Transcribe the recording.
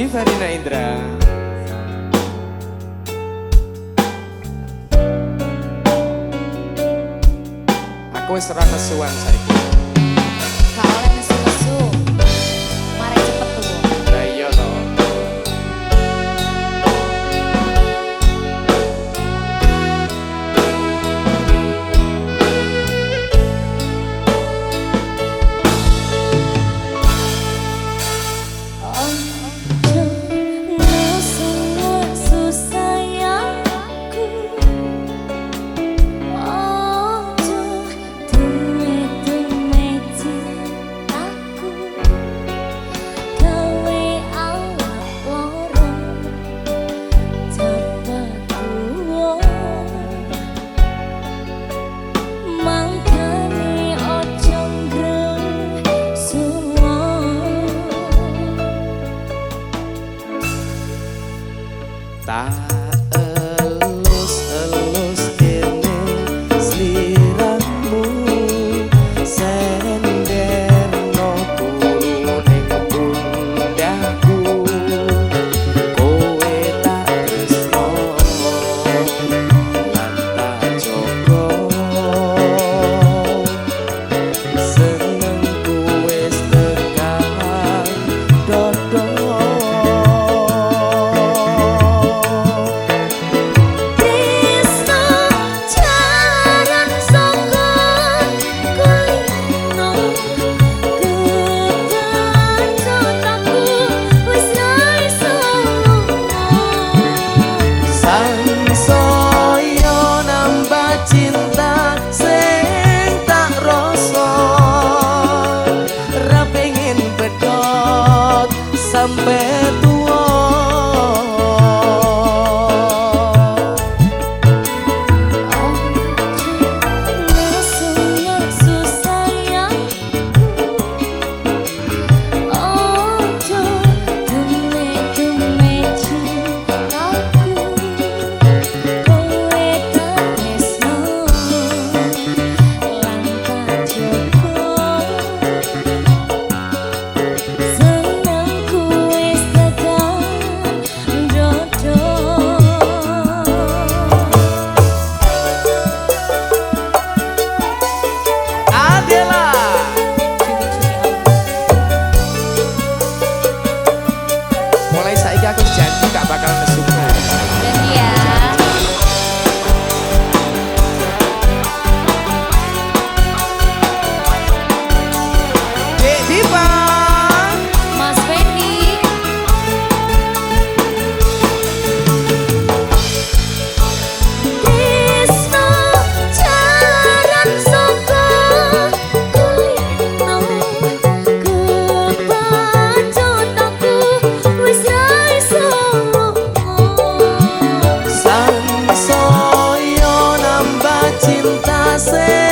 Riverina Indra. Aku wis ora kesuwen saiki sampai sin